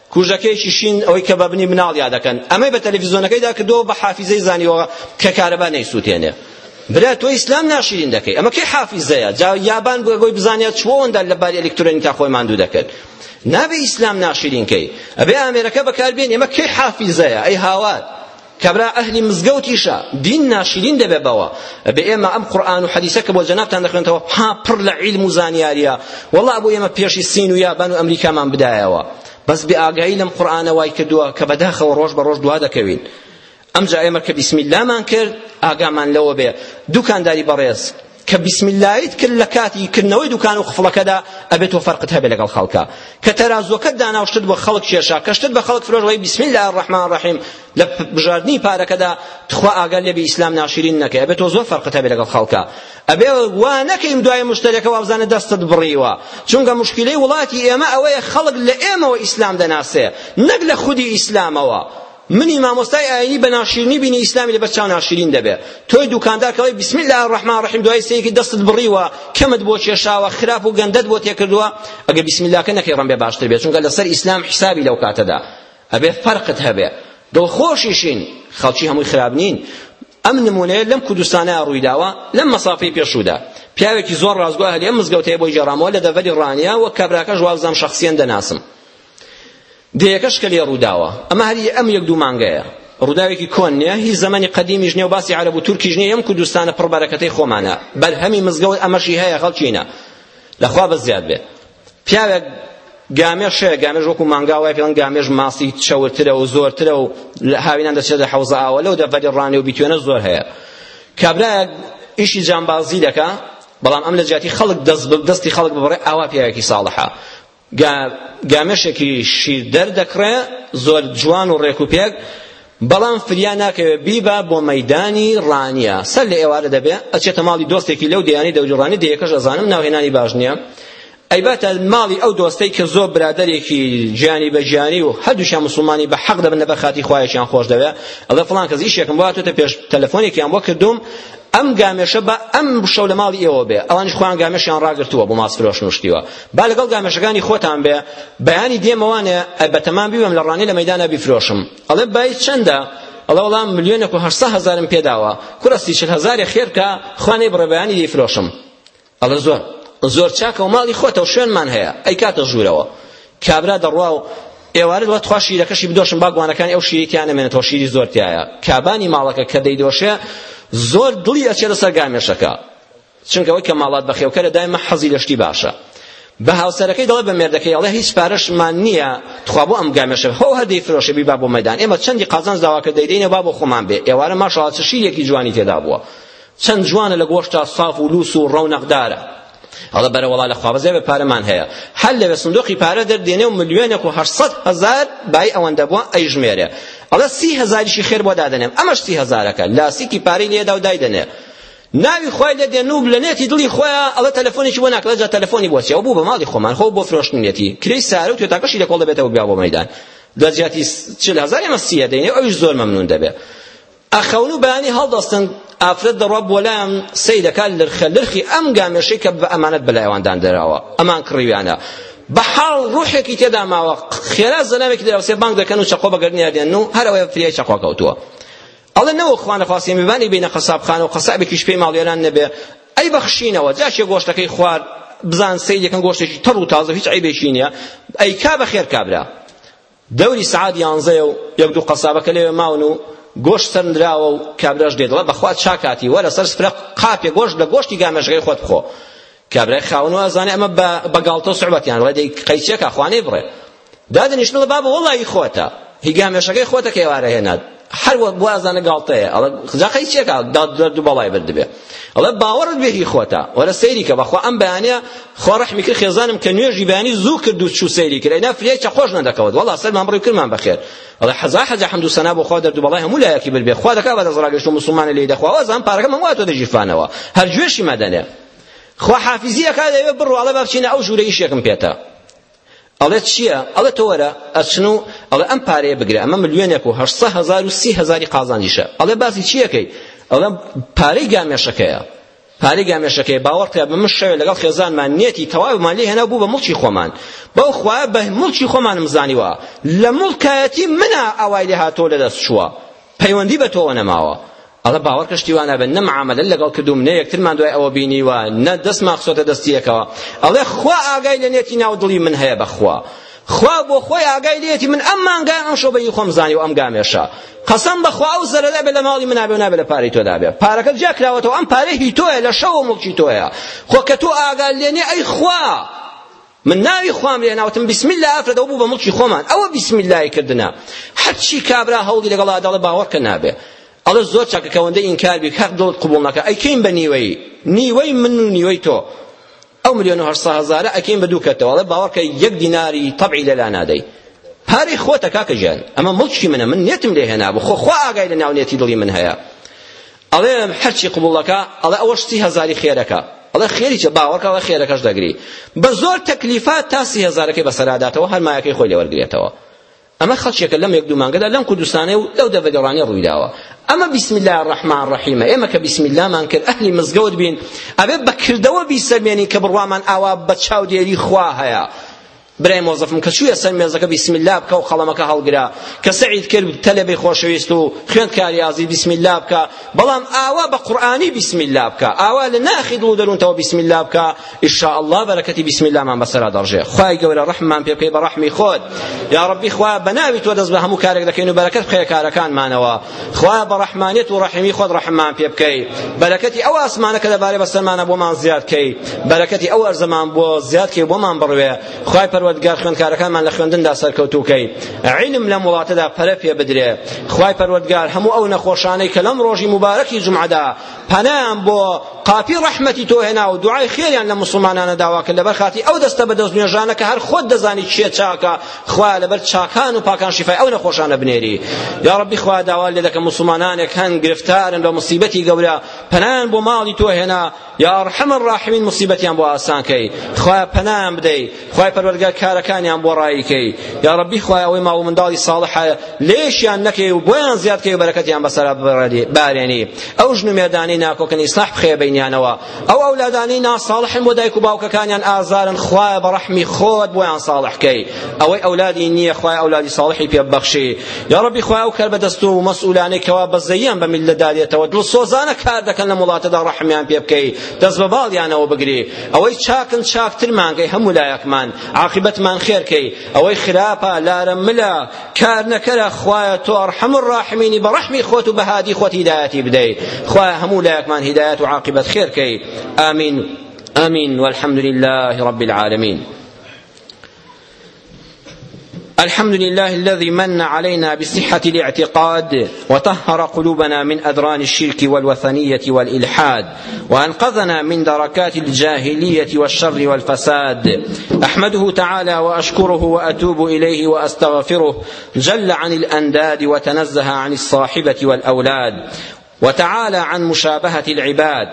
کوژەکەیەکی شین ئەوەی کە بە بنی مناڵیا دەکەن ئەمەی بە تەلەفیزۆنەکەیدا کردەوە بە حافیزەی زانیوە کە کارەبا نەیسووتێنێ برا تۆ ئیسلام ناشیرین دەکەی ئەمە کەی حافیزەیە جا یابان بۆ گۆی بزانیا چۆندا لە باری ئەلکترۆنی تا خۆی ماندوو دەکرد نابێ ئیسلام ناشیرین کەی ئەبێ ئامێرەکە بەکاربێن ئێمە کەی حافیزەیە ئەی هاوار کابرا ئەهلی مزگەوتیشە دین ناشرین دەبێ بەوە بێ ئێمە ئەم قورئان و حەدیسە کە بۆ جەنابتان دەخوێنتەوە پا پڕ لە عیلم و زانیاریە وەڵا بۆ ئێمە پێشی سین و یابان و ئەمریکامان بدایەوە بەس بێ ئاگایی لەم قورئانە وای کردووە کە بەداخەوە ڕۆژ بە ڕۆژ دوا دەکەوین ئەمجا ئێمە کە بیسمیلامان کرد ئاگامان لەوە بێ دوکانداری بەڕێز کە بسم اللەیت کرد لە کاتی کردنەوەی دوکان و قفڵەکەدا ئەبێت تۆ فەرقت هەبێت لەگەڵ خەڵکا کە تەرازوەکەت دانا و شتت بۆ خەڵک کێشا کە شتت بە خەڵک فرۆش وەی بسم اللە الرحمن الرحیم لە بژاردنی پارەکەدا تخوا ئاگا لێبی ئیسلام ناشرین نەکەی ئەبێت تۆ زۆر فەرقت هەبێت لەگەڵ خەڵکا ئەبێ وا نەکەین دوای مشتەرەکە وابزانە دەستت بڕیوە چونکە مشکلەی وڵاتی ئێمە ئەوەیە خەڵک لە ئێمەوە ئیسلام دەناسێ نەک لە خودی ئیسلامەوە منی مامۆستای ئاینی بە ناشیرنی بینی ئیسلامی لەبەر چاو ناشیرین دەبێ تۆی دوکاندار کەڵی بسم الله الرحمن الرحیم دوای سەیەکی دەستت بڕیوە کەمت بۆ کێشاوە خراپ و گەندەت بۆ تێکردووە ئەگەر بسم الله کە نەکەی ڕەنبێ باشتر بێ چونکە لەسەر ئیسلام حسابی لەو کاتەدا ئەبێ فەرقت هەبێ دڵخۆشیشین خەڵکی هەمووی خراپ نین ئەم نمونەیە لەم کوردستانە ڕووی داوە لەم مەسافەی پێشوودا پیاوێکی زۆر ڕاستگۆ هەلی ئەم مزگەوتەیە بۆی گێڕامەوە لە دەڤەری ڕانیە و کابراکەش وابزانم شەخسیەن دەناسم دێیەکەش کە لێ ڕووداوە ئەمە هەر هی ئەم یەک دوو مانگەیە ڕووداوێکی کۆن نییە هی زەمەنی قەدیمیش نییە و باسی عەرەب و تورکیش نییە ئەم کوردستانە پڕ بەرەکەتەی خۆمانە بەرهەمی مزگەوت ئەمەشی هەیە خەڵکینە لەخوا بە زیاد بێ پیاوێک گامێش هەیە گامێش وەکو مانگا وای پێڵن گامێش ماسی چەورترە و زۆرترە و لە هاوینان دەچێتە حەوزە ئاوە لەو دەڤەری ڕانێ و بیتوێنە زۆر هەیە کابرایەک ئیشی جامبازی دەکا بەڵام ئەم لە جیاتی خەڵک دەست دەستی خەڵک ببڕێ ئاوا پیاوێکی ساڵحە گا گامێشێکی شیردەر دەکڕێ زۆر جوان و ڕێک و پێک بەڵام فریا ناکەوێ بیبا بۆ مەیدانی ڕانیە سەر لە ئێوارە دەبێ ئەچێتە ماڵی دۆستێکی لەو دەیانی دەوری ڕانی دەیەکەش ئەزانم ناوهێنانی باش نییە ئەیباتە ماڵی ئەو دۆستەی کە زۆر برادێکی گیانی بە گیانی و هەردووشیان مسلمانی بە حەق دەبن لەبەر خاتی خوایەکیان خۆش دەوێ ئەڵێ فڵان کەس ئیشێکم بۆ هاتوتە پێش تەلەفۆنێکیان بۆ کردوم ئەم گامێشە بە ئەم شەو لە ماڵی ئێوە بێ ئەوانش خۆیان گامێشیان ڕاگرتووە بۆ ماس فرۆش نوشتیوە با لەگەڵ گامێشەکانی خۆتان بێ بەیانی دێمە وانێ بەتەمان بیبم لە ڕانێ لە مەدانا بیفرۆشم ئەڵێ بای چەندە ئەڵێ وەڵام ملیۆنێک و هەشتا هەزارم پێداوە کورە سی چل هەزارێ خێر بکە خوانەی بڕێ بەیانی دیفرۆشم ئەڵێ زۆر زۆر چاکە و ماڵی خۆتە و شوێنمان هەیە ئەی کاتە ژوورەوە کابرا دەڕوا و ئێوارە دوات خوا شیرەکەشی بدۆشم باگوانەکانی ئەو شیری تیان نەمێنێتەوە شیری زۆر تایە کابانی ماڵەکە کە دەیدۆشێ زۆر دڵی ئەچێتە سەر گامێشەکە چونکە ئەوەی کە ماڵات بەخێوکەرە دایمە حەزی لە شتی باشە بە هاوسەرەکەی دەڵێ بە مێردەکەی ئەڵێ هیچ پارەشمان نییە تخوا بۆ ئەم گامێشە هەو هەر دەیفرۆشێ بی با بۆ مەدان ئێمە چەندی قازانج داواکە دەیدەینە با بۆ خۆمان بێ ئێوارە ماشەڵڵا چ شیرێکی جوانی تێدا بووە چەند جوانە لە گۆشتا ساف و لوس و ڕەونەقدارە هەڵە بەرە وەڵا لە خوابەزێ بە پارەمان هەیە هەر لەوێ سندوقی پارە دەردێنێ و ملیۆنێک و هەشتسەد هەزار بای ئەوەندە بووە ئەی ژمێرێ ئەڵە سی هەزاریشی خێر بۆ دادەنێم ئەمەش سی هەزارەکە لاسیکی پارەی لێدا و دایدەنێ ناوی خۆی لێ دێن و لە نێتی دڵی خۆیان ئەڵێ تەلەفۆنێکی بۆ ناکرێت جا تەلەفۆنی بۆ چیە بوو بە ماڵی خۆمان خۆ بۆ فرۆشتن نێتی کرێی سارە و توێتاکەشی لە کۆڵ دەبێتەوە بیا بۆ مەیدان لە جیاتی چل هەزار ئێمە سی دەین ئەویش زۆر مەمنون دەبێت ئەخەون و بەیانی هەڵدەستن ئافرەت دەڕوا بۆ لایان سەی دەکات لرخە لرخی ئەم گامێشەی کە بە ئەمانەت بەلایواندان دەراوە ئەمان کڕیویانە بە حاڵ ڕوحێکی تێدا ماوە خێرا زەناوێکی دەراوسێ بانگ دەکەن و چەقۆ بەگەردنیادێن و هەرەوەی فریای چەقۆ کەوتووە ئەڵێ نەوەک خوانەخواستە میوانێک بینە قەسابخانە و قەسابێکیش پێی ماڵوێران نەبێ ئەی بەخشینەوە جاشێ گۆشتەکەی خوارد بزان سەی دەکەن گۆشتێکی تەڕ و تازە هیچ عیبێکی نییە ئەی کا بە خێر کابرا دەوری سعاد یانزەیە و یەک دوو قەسابەکە لەوێ ماون و گۆشت سەرنراوە و کابراش دێتڵە بەخوا چاکاتی وەرە سەر سفرە قاپێ گۆشت لە گۆشتی گامێشەکەی خۆت بخۆ کابرای خاوەن وا ئەزانێ ئەمە بە گاڵتە و سوعبەتیان ڕێ دەی قەیچەکە خوا نەیبڕێ دادەنیشن دەڵێ بابە وەڵڵا ئی خۆتە هی گامێشەکەی خۆتە کە ئێوارە هێنات هەر وا ئەزانێ گاڵتەیە ئەڵێ جا قەیچەکە دەرد و بەڵای بردبێ ئەڵێ باوەڕت بێ هی خۆتە وەرە سەیری کە بەخوا ئەم بەیانە خوا ڕەحمی کرد خێزانم کە نوێژی بەیانی زوو کرد و چوو سەیری کرد ئەینا فرێ چە خۆش نەدەکەوت وەڵڵا سەرمان بڕی کرمان بەخێر ئەڵێ حەزا حەزا حەمد و سەنا بۆ خوا دەرد و بەڵای هەموو لایەکی بردبێ خوا دەکا بە دەزڕاگەشت و مسڵمانە لێی دەخوا وازان پارەکە مەمواتۆ دەژیفانەوە هەر گوێشی مەدەنێ خوا حافیزی ئەکا دەیوێ بڕۆ ئەڵێ با بچینە ئەو ژوورە ئیشێکم پێتە ئەڵێ چییە ئەڵێ تۆ وەرە ئەچن و ئەڵێ ئەم پارەیە بگرە ئەمە ملیۆنێک و هەشت سەد هەزار و سی هەزاری قازانجیشە ئەڵێ باسی چییەکەی ئەڵێ پارەی گامێشەکەیە پارەی گامێشەکەی باوەڕکە بە من شەوێ لەگەڵ خێزانمان نێتی تەواومان لێ هێنا بوو بە مڵکی خۆمان بەو خوایە بە مڵکی خۆمانم زانیوە لە مڵکایەتی منە ئاوای لێ هاتۆ لەدەست چووە پەیوەندی بە تۆوە نەماوە ئەڵە باوەڕکە شتی وا نابێت نە معامەلە لەگەڵ کردوم نە یەکترمان دوای ئەوە بینیوە نە دەستمان خسۆتە دەستی یەکەوە ئەڵێ خوا ئاگای لە نێتی ناو دڵی من هەیە بەخوا خوا بۆ خۆی ئاگای لێتی من ئەم مانگای ئەم شۆبەی خۆم زانی و ئەم گامێشە قەسەم بەخوا ئەو زەرەدە بێ لە ماڵی منابێ و نابێ لە پارەی تۆدا بێ پارەکە جیا کراوەتەوە ئەم پارەی هی تۆیە لە شەوە مڵکی تۆیە خۆ کە تۆ ئاگای لێنێ ئەی خوا من ناوی خوام لێ ناوتم بسم الله ئەفرەدەوە بوو بە مڵکی خۆمان ئەوە بسم الله کردنە هەرچی کابرا هەوڵی لەگەڵ ئادەڵە باوەڕکە نابێ ئەڵە زۆر چاکە کە وەندە ئینکار بی کاک دڵت قبول ناکە ئەیکەین بە نیوەی نیوەی من و نیوەی تۆ ئەو ملیۆن و هەشتا هەزارە ئەکەین بە دوو کەتەوە ئەڵێ باوەڕکە یەک دیناری تەبعی لەلا نادەی پارەی خۆتە کاکە گیان ئەمە مڵکی منە من نێتم لێ هێنابوو خۆ خوا ئاگای لە ناو نێتی دڵی من هەیە ئەڵێم هەرچی قبوڵ دەکا ئەڵێ ئەوە شتی هەزاری خێرەکە ئەڵێ خێری چە باوەڕکە ئەڵێ خێرەکەش دەگری بە زۆر تەکلیفات تا سی هەزارەکەی بەسەراداتەوە هەر مایەکەی خۆی لێوەرگرێتەوە ئەمە خەڵکێکە لەم یەک دوو مانگەدا لەم کوردستانەی و لەو دەڤەگەڕانیە ڕووی داوە ئەمە بسم الله الرحمن الرحیم ئێمە کە بسم اللهمان کرد ئەهلی مزگەوت بین ئەبێ بەکردەوە بیسەلمێنین کە بڕوامان ئاوا بە چاودێری خوا هەیە برای مۆزەفم کە چوویە سەر مێزەکە بیسم اللە بکە و قەڵەمەکە هەڵگرە کە سەعید کرد تەلەبەی خۆشەویست و خوێندکار یازی بیسم اللە بکە بەڵام ئاوا بە قورئانی بیسم اللە بکە ئاوا لە ناخی دڵ و دەروونتەوە بیسم اللە بکە ان شاء الله بەرەکەتی بیسم اللە مان بەسەرا دەڕژێ خوای گەورە ڕەحممان پێ بکەی بە ڕەحمی خۆت یا ڕەبی خوا بە ناوی تۆ دەست بە هەموو کارێک دەکەین و بەرەکەت بخەیە کارەکانمانەوە خوایە بە ڕەحمانیت و ڕەحیمی خۆت ڕەحممان پێ بکەی بەرەکەتی ئەو ئاسمانە کە دەبارەی بەسەرمانە بۆمان زیاد کەی بەرەکەتی ئەو ئەرزەمان بۆ زیاد کەی بۆمان بڕوێ خوای پەروەردگار خوێندکارەکانمان لە خوێندندا سەرکەوتوو کەی علم لەم وڵاتەدا پەرە پێ بدرێ خوای پەروەردگار هەموو ئەو نەخۆشانەی کە لەم ڕۆژی مبارەکی جمعەدا پەنایان بۆ قاپی ڕەحمەتی تۆ هێنا و دوعای خێریان لە موسڵمانانە داوا کرد لەبەر خاتی ئەو دەستە بە دەست نوێژانە کە هەر خۆت دەزانی کێ چاکە خوا لەبەر چاکان و پاکان شیفای ئەو نەخۆشانە بنێری یا ڕەبی خوا داوا لێ دەکەم موسڵمانانێک هەن گرفتارن بە مصیبەتی گەورە پەنایان بۆ ماڵی تۆ هێنا یا ارحم الراحمین مصیبەتیان بۆ ئاسان کەی خوا پەنایان بدەی خوای پەروەردگار کارەکانیان بۆ ڕایی کەی یاڕەبی خوایە ئەوەی ماڵ و منداڵی ساڵحە لێشیان نەکەی و بۆیان زیاد کەی و بەرەکەتیان بەسەرا بارێنی ئەو ژن و مێردانەی ناکۆکن ئیسلاح بخەیە بەینیانەوە ئەو ئەولادانەی ناساڵحن بۆ دایک و باوکەکانیان ئازارن خوایە بە ڕەحمی خۆت بۆیان ساڵح کەی ئەوەی ئەولادی نییە خوای ئەولادی ساڵحی پێ بەخشی یاڕەبی خوای ئەو کەر بەدەست و مەسئولانەی کەوا بەزەییان بە میللەت دارێتەوە دڵسۆزانە کار دەکەن لەم وڵاتەدا ڕەحمیان پێ بکەی دەست بە باڵیانەوە بگری ئەوەی چاکن چاکترمان کەی هەموو لایەکمان عاقبەتمان خێر کەی ئەوەی خراپە لارە ملە کار نەکەرە خوایە تۆ ئەرحەم الراحمینی بە ڕەحمی خۆت و بەهادی خۆت هیدایەتی بدەی خوایە هەموو لایەکمان هیدایەت و عاقبەت خێر کەی ئامین آمين والحمد لله رب العالمين الحمد لله الذي من علينا بصحة الاعتقاد وطهر قلوبنا من أدران الشرك والوثنية والإلحاد وأنقذنا من دركات الجاهلية والشر والفساد أحمده تعالى وأشكره وأتوب إليه وأستغفره جل عن الأنداد وتنزه عن الصاحبة والأولاد وتعالى عن مشابهة العباد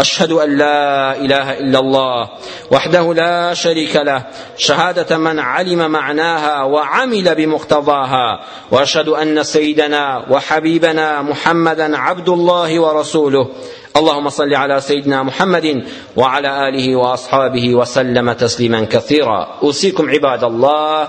أشهد أن لا إله إلا الله وحده لا شريك له شهادة من علم معناها وعمل بمقتضاها وأشهد أن سيدنا وحبيبنا محمدا عبد الله ورسوله اللهم صل على سيدنا محمد وعلى آله وأصحابه وسلم تسليما كثيرا أوصيكم عباد الله